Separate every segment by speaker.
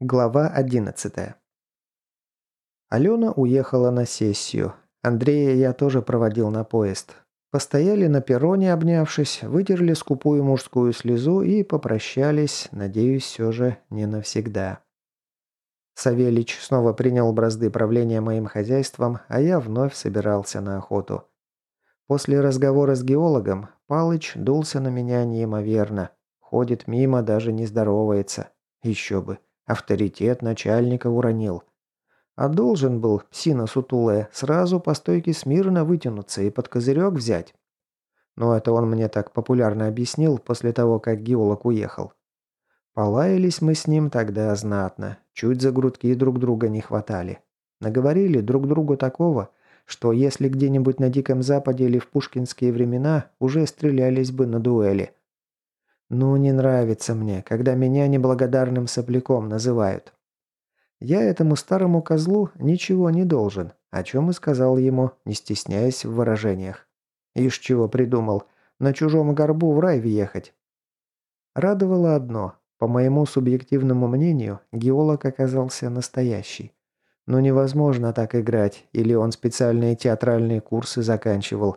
Speaker 1: Глава 11. Алена уехала на сессию. Андрея я тоже проводил на поезд. Постояли на перроне, обнявшись, вытерли скупую мужскую слезу и попрощались, надеюсь, все же не навсегда. Савелич снова принял бразды правления моим хозяйством, а я вновь собирался на охоту. После разговора с геологом Палыч дулся на меня неимоверно. Ходит мимо, даже не здоровается. Еще бы. Авторитет начальника уронил. А должен был, псина сутулая, сразу по стойке смирно вытянуться и под козырек взять. Но это он мне так популярно объяснил после того, как геолог уехал. Полаялись мы с ним тогда знатно, чуть за грудки друг друга не хватали. Наговорили друг другу такого, что если где-нибудь на Диком Западе или в пушкинские времена уже стрелялись бы на дуэли. Ну, не нравится мне, когда меня неблагодарным сопляком называют. Я этому старому козлу ничего не должен, о чем и сказал ему, не стесняясь в выражениях. Ишь чего придумал, на чужом горбу в рай въехать. Радовало одно, по моему субъективному мнению, геолог оказался настоящий. Но невозможно так играть, или он специальные театральные курсы заканчивал.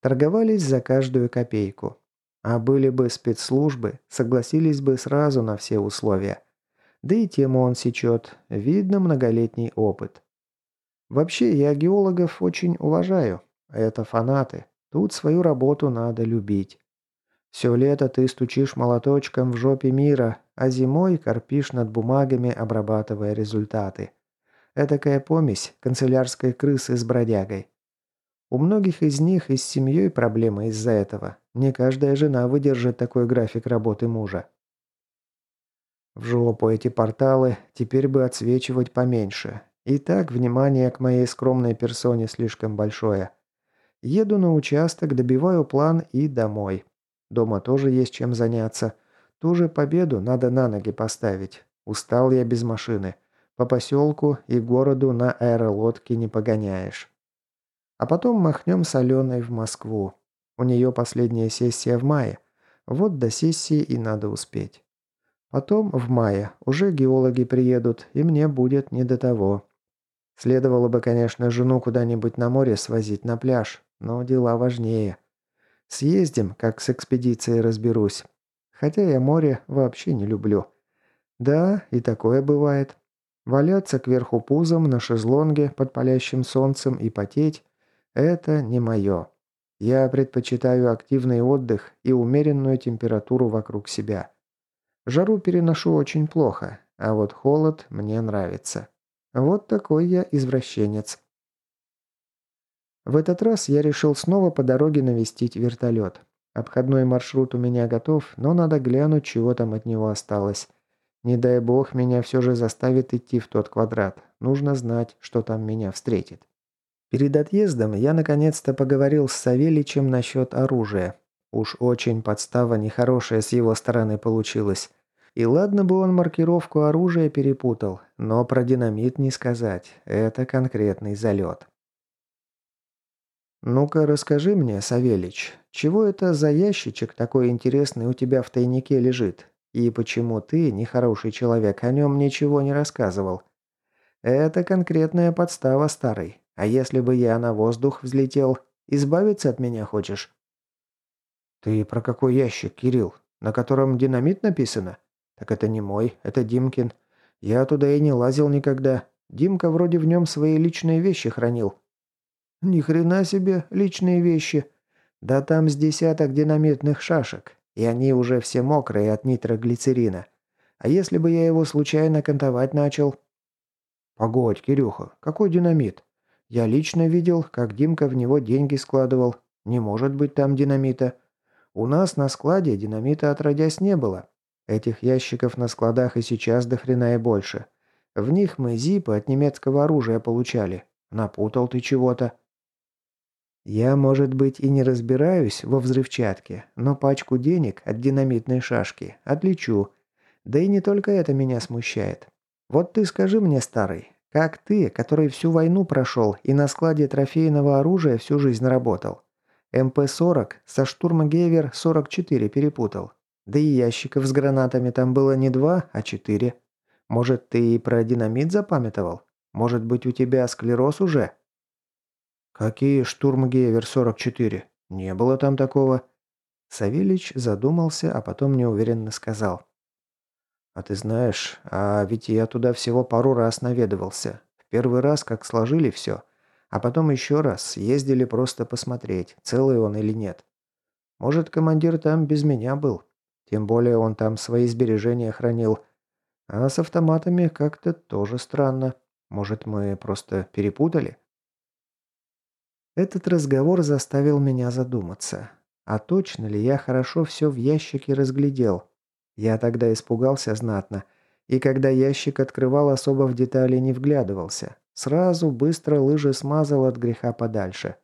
Speaker 1: Торговались за каждую копейку. А были бы спецслужбы, согласились бы сразу на все условия. Да и тему он сечет. Видно многолетний опыт. Вообще, я геологов очень уважаю. Это фанаты. Тут свою работу надо любить. Все лето ты стучишь молоточком в жопе мира, а зимой корпишь над бумагами, обрабатывая результаты. Этакая помесь канцелярской крысы с бродягой. У многих из них и с семьей проблемы из-за этого. Не каждая жена выдержит такой график работы мужа. В жопу эти порталы теперь бы отсвечивать поменьше. И так внимание к моей скромной персоне слишком большое. Еду на участок, добиваю план и домой. Дома тоже есть чем заняться. Ту же победу надо на ноги поставить. Устал я без машины. По поселку и городу на аэролодке не погоняешь. А потом махнем с Аленой в Москву. У нее последняя сессия в мае. Вот до сессии и надо успеть. Потом, в мае, уже геологи приедут, и мне будет не до того. Следовало бы, конечно, жену куда-нибудь на море свозить на пляж, но дела важнее. Съездим, как с экспедицией разберусь. Хотя я море вообще не люблю. Да, и такое бывает. Валяться кверху пузом на шезлонге под палящим солнцем и потеть это не мое. Я предпочитаю активный отдых и умеренную температуру вокруг себя. Жару переношу очень плохо, а вот холод мне нравится. Вот такой я извращенец. В этот раз я решил снова по дороге навестить вертолет. Обходной маршрут у меня готов, но надо глянуть, чего там от него осталось. Не дай бог, меня все же заставит идти в тот квадрат. Нужно знать, что там меня встретит. Перед отъездом я наконец-то поговорил с Савеличем насчет оружия. Уж очень подстава нехорошая с его стороны получилась. И ладно бы он маркировку оружия перепутал, но про динамит не сказать. Это конкретный залет. «Ну-ка, расскажи мне, Савелич, чего это за ящичек такой интересный у тебя в тайнике лежит? И почему ты, нехороший человек, о нем ничего не рассказывал? Это конкретная подстава, старый. А если бы я на воздух взлетел, избавиться от меня хочешь?» «Ты про какой ящик, Кирилл? На котором динамит написано? Так это не мой, это Димкин. Я туда и не лазил никогда. Димка вроде в нем свои личные вещи хранил». «Ни хрена себе, личные вещи. Да там с десяток динамитных шашек, и они уже все мокрые от нитроглицерина. А если бы я его случайно кантовать начал?» «Погодь, Кирюха, какой динамит? Я лично видел, как Димка в него деньги складывал. Не может быть там динамита. У нас на складе динамита отродясь не было. Этих ящиков на складах и сейчас до хрена и больше. В них мы зипы от немецкого оружия получали. Напутал ты чего-то. Я, может быть, и не разбираюсь во взрывчатке, но пачку денег от динамитной шашки отличу. Да и не только это меня смущает. Вот ты скажи мне, старый, как ты, который всю войну прошел и на складе трофейного оружия всю жизнь работал. МП-40 со штурмгевер 44 перепутал. Да и ящиков с гранатами там было не два, а четыре. Может, ты и про динамит запамятовал? Может быть, у тебя склероз уже?» «Какие штурмгевер-44? Не было там такого». Савельич задумался, а потом неуверенно сказал. «А ты знаешь, а ведь я туда всего пару раз наведывался. В первый раз, как сложили все, а потом еще раз ездили просто посмотреть, целый он или нет. Может, командир там без меня был. Тем более он там свои сбережения хранил. А с автоматами как-то тоже странно. Может, мы просто перепутали?» Этот разговор заставил меня задуматься. А точно ли я хорошо все в ящике разглядел? Я тогда испугался знатно. И когда ящик открывал, особо в детали не вглядывался. Сразу быстро лыжи смазал от греха подальше.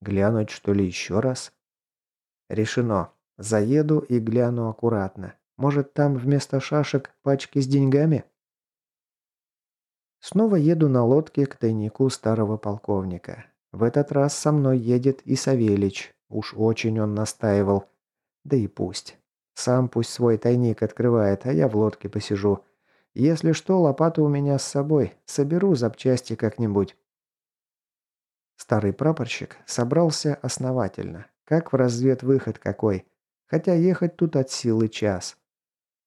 Speaker 1: Глянуть, что ли, еще раз? Решено. Заеду и гляну аккуратно. Может, там вместо шашек пачки с деньгами? Снова еду на лодке к тайнику старого полковника. В этот раз со мной едет и Савелич. Уж очень он настаивал. Да и пусть. Сам пусть свой тайник открывает, а я в лодке посижу. Если что, лопату у меня с собой. Соберу запчасти как-нибудь. Старый прапорщик собрался основательно. Как в разведвыход какой. Хотя ехать тут от силы час.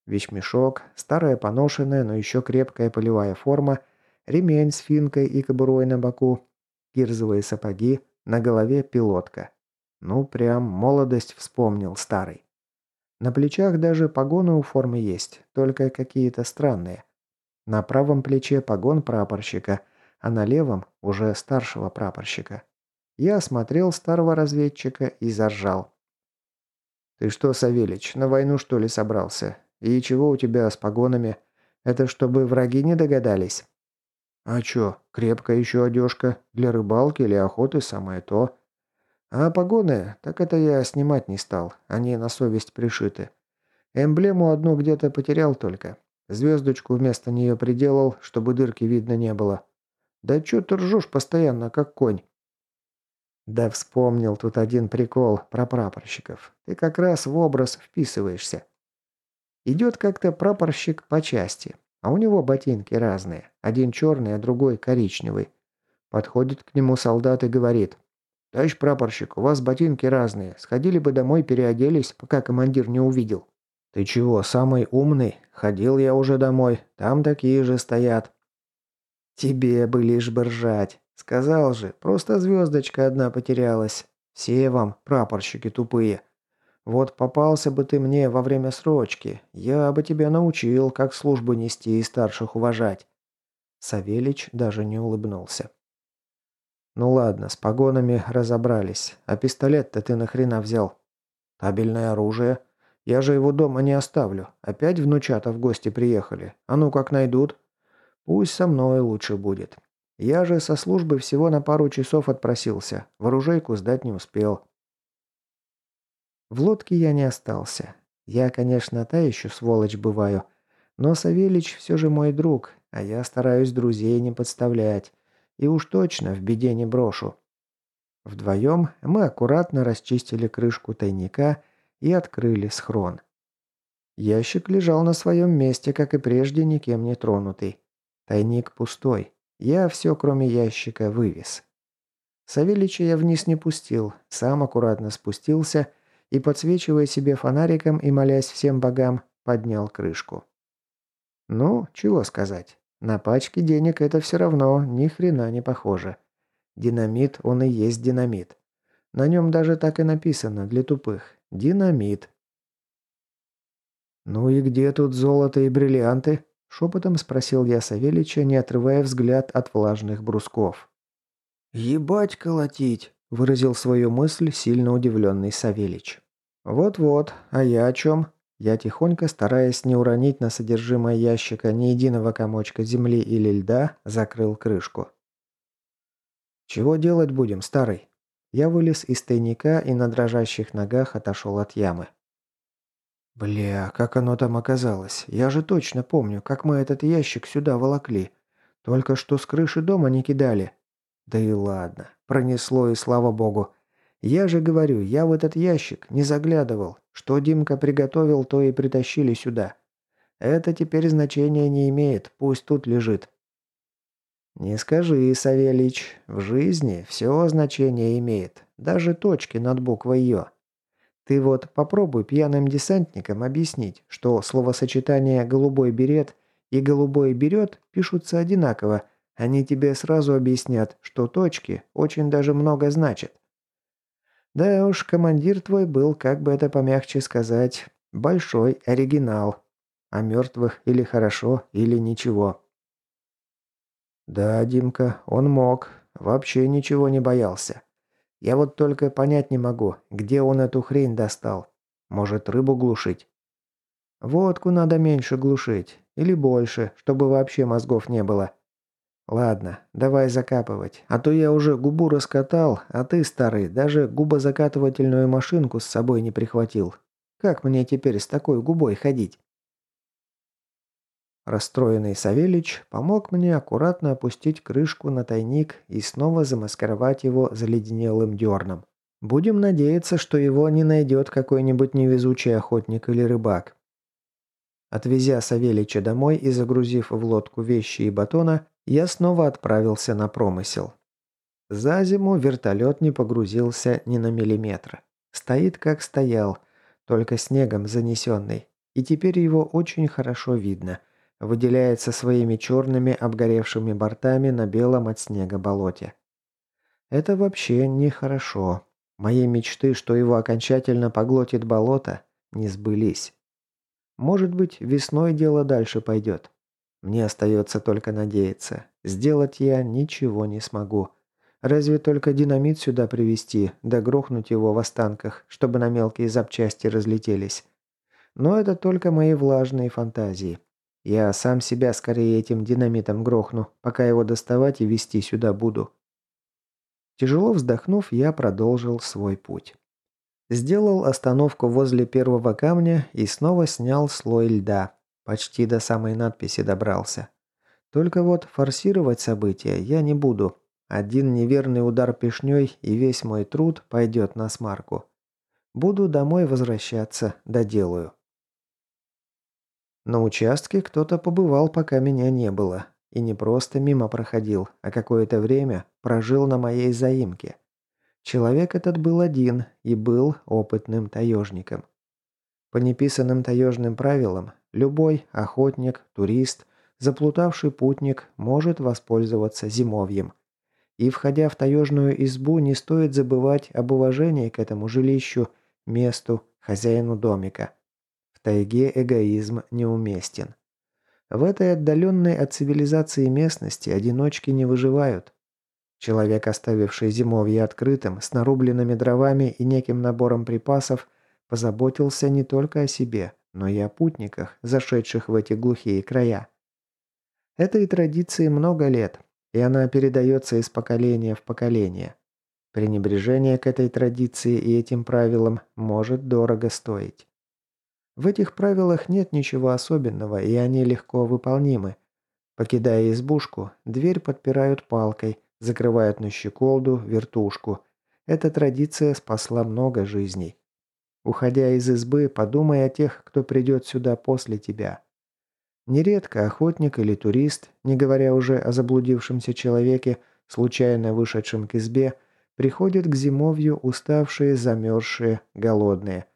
Speaker 1: Вещмешок, старая поношенная, но еще крепкая полевая форма, ремень с финкой и кобурой на боку, кирзовые сапоги, на голове пилотка. Ну, прям молодость вспомнил старый. На плечах даже погоны у формы есть, только какие-то странные. На правом плече погон прапорщика, а на левом уже старшего прапорщика. Я осмотрел старого разведчика и заржал. «Ты что, Савельич, на войну что ли собрался? И чего у тебя с погонами? Это чтобы враги не догадались?» «А чё, крепкая еще одежка. Для рыбалки или охоты самое то. А погоны, так это я снимать не стал. Они на совесть пришиты. Эмблему одну где-то потерял только. Звездочку вместо нее приделал, чтобы дырки видно не было. Да чё ты ржешь постоянно, как конь?» «Да вспомнил тут один прикол про прапорщиков. Ты как раз в образ вписываешься. Идет как-то прапорщик по части. А у него ботинки разные. Один черный, а другой коричневый. Подходит к нему солдат и говорит. «Товарищ прапорщик, у вас ботинки разные. Сходили бы домой, переоделись, пока командир не увидел». «Ты чего, самый умный? Ходил я уже домой. Там такие же стоят». «Тебе бы лишь бы ржать. Сказал же, просто звездочка одна потерялась. Все вам, прапорщики тупые. Вот попался бы ты мне во время срочки, я бы тебя научил, как службу нести и старших уважать». Савелич даже не улыбнулся. «Ну ладно, с погонами разобрались. А пистолет-то ты нахрена взял?» «Табельное оружие. Я же его дома не оставлю. Опять внучата в гости приехали. А ну как найдут?» «Пусть со мной лучше будет. Я же со службы всего на пару часов отпросился. В оружейку сдать не успел. В лодке я не остался. Я, конечно, та еще сволочь бываю. Но Савельич все же мой друг, а я стараюсь друзей не подставлять. И уж точно в беде не брошу. Вдвоем мы аккуратно расчистили крышку тайника и открыли схрон. Ящик лежал на своем месте, как и прежде, никем не тронутый. Тайник пустой. Я все, кроме ящика, вывез. Савельича я вниз не пустил, сам аккуратно спустился и, подсвечивая себе фонариком и молясь всем богам, поднял крышку. Ну, чего сказать. На пачке денег это все равно ни хрена не похоже. Динамит, он и есть динамит. На нем даже так и написано для тупых. Динамит. «Ну и где тут золото и бриллианты?» – шепотом спросил я Савелича, не отрывая взгляд от влажных брусков. «Ебать колотить!» – выразил свою мысль сильно удивленный Савельич. «Вот-вот, а я о чем?» Я тихонько, стараясь не уронить на содержимое ящика ни единого комочка земли или льда, закрыл крышку. «Чего делать будем, старый?» Я вылез из тайника и на дрожащих ногах отошел от ямы. «Бля, как оно там оказалось? Я же точно помню, как мы этот ящик сюда волокли. Только что с крыши дома не кидали. Да и ладно. Пронесло, и слава богу. Я же говорю, я в этот ящик не заглядывал. Что Димка приготовил, то и притащили сюда. Это теперь значения не имеет, пусть тут лежит. Не скажи, Савельич, в жизни все значение имеет, даже точки над буквой «ё». Ты вот попробуй пьяным десантникам объяснить, что словосочетание «голубой берет» и «голубой берет» пишутся одинаково, они тебе сразу объяснят, что точки очень даже много значат. Да уж, командир твой был, как бы это помягче сказать, большой оригинал. А мертвых или хорошо, или ничего. Да, Димка, он мог. Вообще ничего не боялся. Я вот только понять не могу, где он эту хрень достал. Может, рыбу глушить? Водку надо меньше глушить. Или больше, чтобы вообще мозгов не было. «Ладно, давай закапывать. А то я уже губу раскатал, а ты, старый, даже губозакатывательную машинку с собой не прихватил. Как мне теперь с такой губой ходить?» Расстроенный Савельич помог мне аккуратно опустить крышку на тайник и снова замаскировать его заледенелым дерном. Будем надеяться, что его не найдет какой-нибудь невезучий охотник или рыбак. Отвезя Савельича домой и загрузив в лодку вещи и батона, я снова отправился на промысел. За зиму вертолет не погрузился ни на миллиметр. Стоит как стоял, только снегом занесенный. И теперь его очень хорошо видно. Выделяется своими черными обгоревшими бортами на белом от снега болоте. Это вообще нехорошо. Мои мечты, что его окончательно поглотит болото, не сбылись. Может быть, весной дело дальше пойдет. Мне остается только надеяться. Сделать я ничего не смогу. Разве только динамит сюда привезти, да грохнуть его в останках, чтобы на мелкие запчасти разлетелись. Но это только мои влажные фантазии. Я сам себя скорее этим динамитом грохну, пока его доставать и везти сюда буду. Тяжело вздохнув, я продолжил свой путь. Сделал остановку возле первого камня и снова снял слой льда, Почти до самой надписи добрался. Только вот форсировать события я не буду. Один неверный удар пешней и весь мой труд пойдет на смарку. Буду домой возвращаться, доделаю. На участке кто-то побывал, пока меня не было. И не просто мимо проходил, а какое-то время прожил на моей заимке. Человек этот был один и был опытным таежником. По неписанным таежным правилам, Любой охотник, турист, заплутавший путник может воспользоваться зимовьем. И входя в таежную избу, не стоит забывать об уважении к этому жилищу, месту, хозяину домика. В тайге эгоизм неуместен. В этой отдаленной от цивилизации местности одиночки не выживают. Человек, оставивший зимовье открытым, с нарубленными дровами и неким набором припасов, позаботился не только о себе, но и о путниках, зашедших в эти глухие края. Этой традиции много лет, и она передается из поколения в поколение. Пренебрежение к этой традиции и этим правилам может дорого стоить. В этих правилах нет ничего особенного, и они легко выполнимы. Покидая избушку, дверь подпирают палкой, закрывают на щеколду, вертушку. Эта традиция спасла много жизней. Уходя из избы, подумай о тех, кто придет сюда после тебя. Нередко охотник или турист, не говоря уже о заблудившемся человеке, случайно вышедшем к избе, приходят к зимовью уставшие, замерзшие, голодные.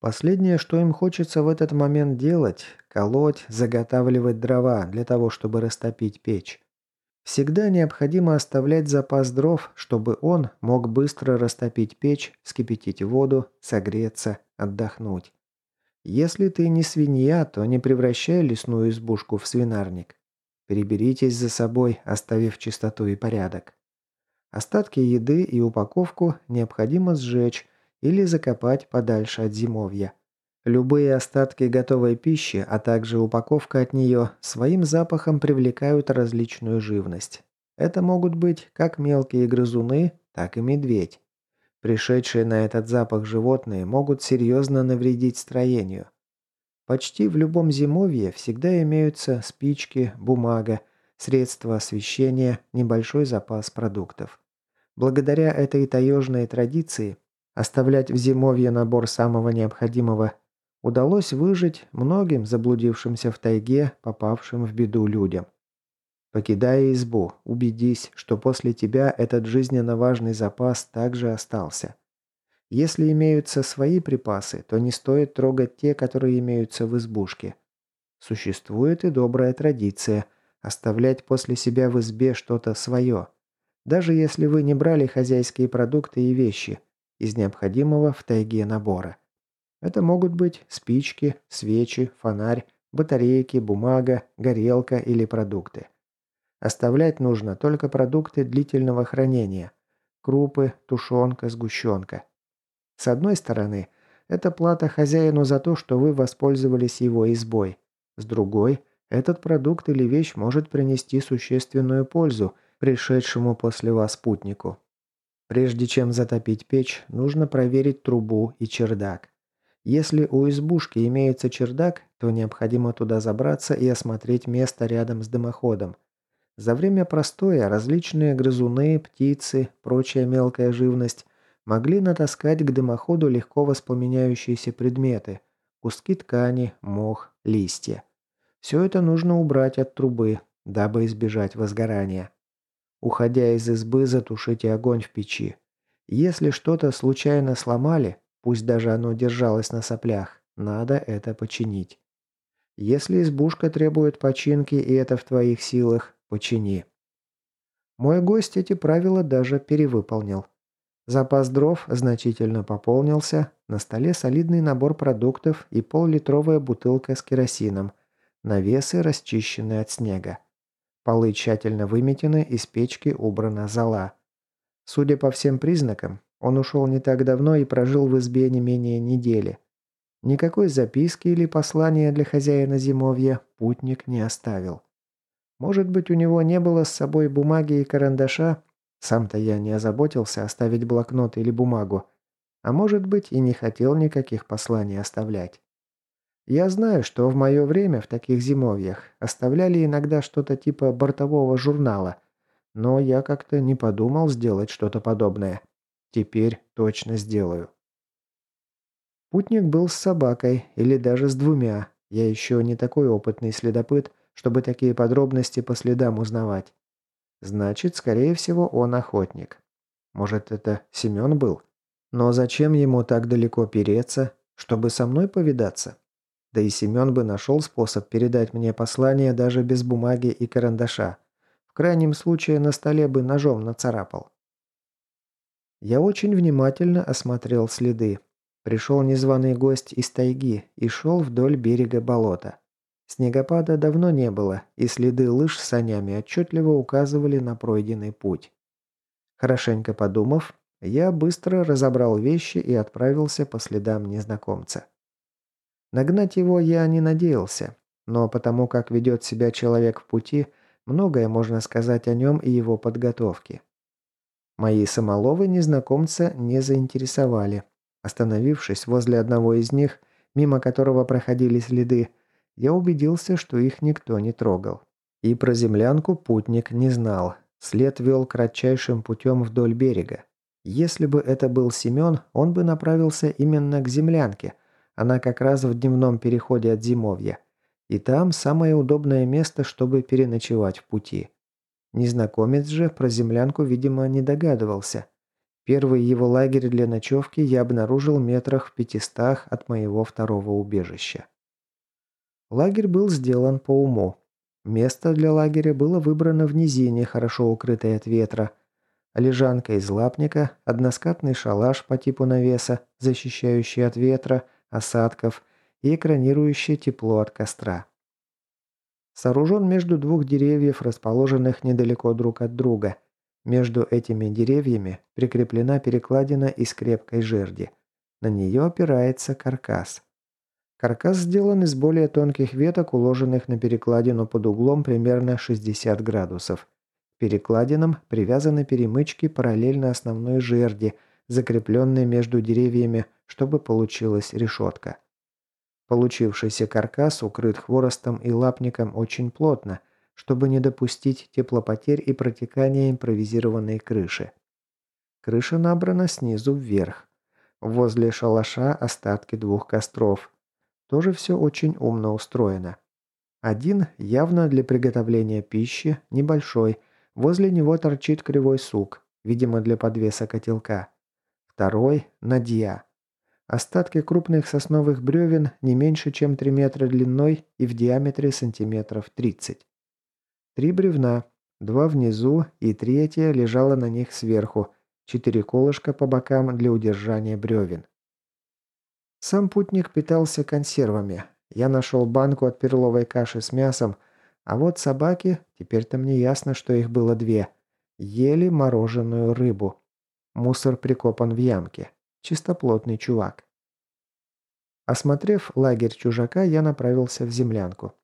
Speaker 1: Последнее, что им хочется в этот момент делать – колоть, заготавливать дрова для того, чтобы растопить печь. Всегда необходимо оставлять запас дров, чтобы он мог быстро растопить печь, вскипятить воду, согреться, отдохнуть. Если ты не свинья, то не превращай лесную избушку в свинарник. Переберитесь за собой, оставив чистоту и порядок. Остатки еды и упаковку необходимо сжечь или закопать подальше от зимовья. Любые остатки готовой пищи, а также упаковка от нее, своим запахом привлекают различную живность. Это могут быть как мелкие грызуны, так и медведь. Пришедшие на этот запах животные могут серьезно навредить строению. Почти в любом зимовье всегда имеются спички, бумага, средства освещения, небольшой запас продуктов. Благодаря этой таежной традиции оставлять в зимовье набор самого необходимого Удалось выжить многим заблудившимся в тайге, попавшим в беду людям. Покидая избу, убедись, что после тебя этот жизненно важный запас также остался. Если имеются свои припасы, то не стоит трогать те, которые имеются в избушке. Существует и добрая традиция – оставлять после себя в избе что-то свое. Даже если вы не брали хозяйские продукты и вещи из необходимого в тайге набора. Это могут быть спички, свечи, фонарь, батарейки, бумага, горелка или продукты. Оставлять нужно только продукты длительного хранения. Крупы, тушенка, сгущенка. С одной стороны, это плата хозяину за то, что вы воспользовались его избой. С другой, этот продукт или вещь может принести существенную пользу пришедшему после вас путнику. Прежде чем затопить печь, нужно проверить трубу и чердак. Если у избушки имеется чердак, то необходимо туда забраться и осмотреть место рядом с дымоходом – за время простоя различные грызуны, птицы, прочая мелкая живность могли натаскать к дымоходу легко воспламеняющиеся предметы – куски ткани, мох, листья. Все это нужно убрать от трубы, дабы избежать возгорания. Уходя из избы, затушите огонь в печи. Если что-то случайно сломали, пусть даже оно держалось на соплях, надо это починить. Если избушка требует починки и это в твоих силах, Почини. Мой гость эти правила даже перевыполнил. Запас дров значительно пополнился, на столе солидный набор продуктов и пол-литровая бутылка с керосином, навесы расчищены от снега. Полы тщательно выметены, из печки убрана зола. Судя по всем признакам, он ушел не так давно и прожил в избе не менее недели. Никакой записки или послания для хозяина зимовья путник не оставил. Может быть, у него не было с собой бумаги и карандаша? Сам-то я не озаботился оставить блокнот или бумагу. А может быть, и не хотел никаких посланий оставлять. Я знаю, что в мое время в таких зимовьях оставляли иногда что-то типа бортового журнала, но я как-то не подумал сделать что-то подобное. Теперь точно сделаю. Путник был с собакой или даже с двумя. Я еще не такой опытный следопыт, чтобы такие подробности по следам узнавать. Значит, скорее всего, он охотник. Может, это Семен был? Но зачем ему так далеко переться, чтобы со мной повидаться? Да и Семен бы нашел способ передать мне послание даже без бумаги и карандаша. В крайнем случае на столе бы ножом нацарапал. Я очень внимательно осмотрел следы. Пришел незваный гость из тайги и шел вдоль берега болота. Снегопада давно не было, и следы лыж с санями отчетливо указывали на пройденный путь. Хорошенько подумав, я быстро разобрал вещи и отправился по следам незнакомца. Нагнать его я не надеялся, но потому как ведет себя человек в пути, многое можно сказать о нем и его подготовке. Мои самоловы незнакомца не заинтересовали. Остановившись возле одного из них, мимо которого проходили следы, я убедился, что их никто не трогал. И про землянку путник не знал. След вел кратчайшим путем вдоль берега. Если бы это был Семен, он бы направился именно к землянке. Она как раз в дневном переходе от зимовья. И там самое удобное место, чтобы переночевать в пути. Незнакомец же про землянку, видимо, не догадывался. Первый его лагерь для ночевки я обнаружил метрах в пятистах от моего второго убежища. Лагерь был сделан по уму. Место для лагеря было выбрано в низине, хорошо укрытой от ветра. Лежанка из лапника, односкатный шалаш по типу навеса, защищающий от ветра, осадков и экранирующий тепло от костра. Сооружен между двух деревьев, расположенных недалеко друг от друга. Между этими деревьями прикреплена перекладина из крепкой жерди. На нее опирается каркас. Каркас сделан из более тонких веток, уложенных на перекладину под углом примерно 60 градусов. перекладинам привязаны перемычки параллельно основной жерди, закрепленной между деревьями, чтобы получилась решетка. Получившийся каркас укрыт хворостом и лапником очень плотно, чтобы не допустить теплопотерь и протекания импровизированной крыши. Крыша набрана снизу вверх. Возле шалаша остатки двух костров. Тоже все очень умно устроено. Один явно для приготовления пищи, небольшой. Возле него торчит кривой сук, видимо для подвеса котелка. Второй – надья. Остатки крупных сосновых бревен не меньше, чем 3 метра длиной и в диаметре сантиметров 30. Три бревна, два внизу и третье лежало на них сверху, четыре колышка по бокам для удержания бревен. Сам путник питался консервами. Я нашел банку от перловой каши с мясом, а вот собаки, теперь-то мне ясно, что их было две, ели мороженую рыбу. Мусор прикопан в ямке. Чистоплотный чувак. Осмотрев лагерь чужака, я направился в землянку.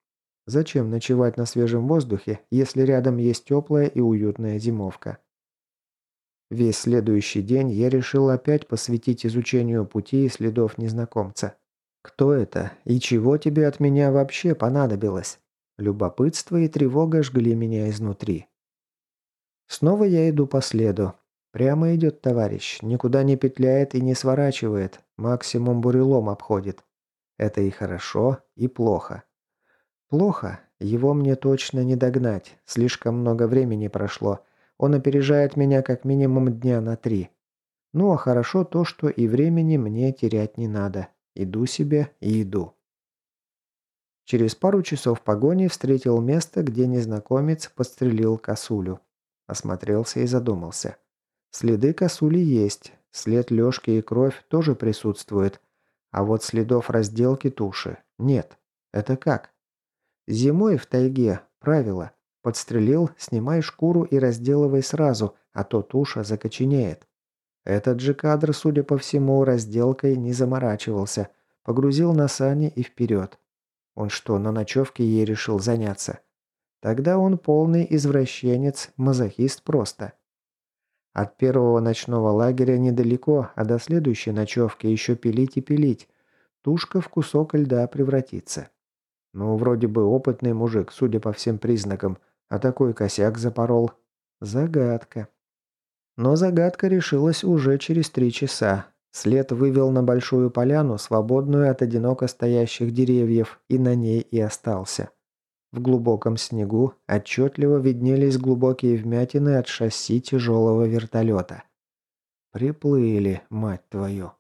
Speaker 1: Зачем ночевать на свежем воздухе, если рядом есть теплая и уютная зимовка? Весь следующий день я решил опять посвятить изучению пути и следов незнакомца. Кто это и чего тебе от меня вообще понадобилось? Любопытство и тревога жгли меня изнутри. Снова я иду по следу. Прямо идет товарищ, никуда не петляет и не сворачивает, максимум бурелом обходит. Это и хорошо, и плохо. Плохо, его мне точно не догнать, слишком много времени прошло. Он опережает меня как минимум дня на три. Ну а хорошо то, что и времени мне терять не надо. Иду себе и иду. Через пару часов погони встретил место, где незнакомец подстрелил косулю. Осмотрелся и задумался. Следы косули есть, след лёжки и кровь тоже присутствует, а вот следов разделки туши нет. Это как? Зимой в тайге правило. Подстрелил, снимай шкуру и разделывай сразу, а то туша закоченеет. Этот же кадр, судя по всему, разделкой не заморачивался. Погрузил на сани и вперед. Он что, на ночевке ей решил заняться? Тогда он полный извращенец, мазохист просто. От первого ночного лагеря недалеко, а до следующей ночевки еще пилить и пилить. Тушка в кусок льда превратится. Ну, вроде бы опытный мужик, судя по всем признакам, а такой косяк запорол. Загадка. Но загадка решилась уже через три часа. След вывел на большую поляну, свободную от одиноко стоящих деревьев, и на ней и остался. В глубоком снегу отчетливо виднелись глубокие вмятины от шасси тяжелого вертолета. Приплыли, мать твою.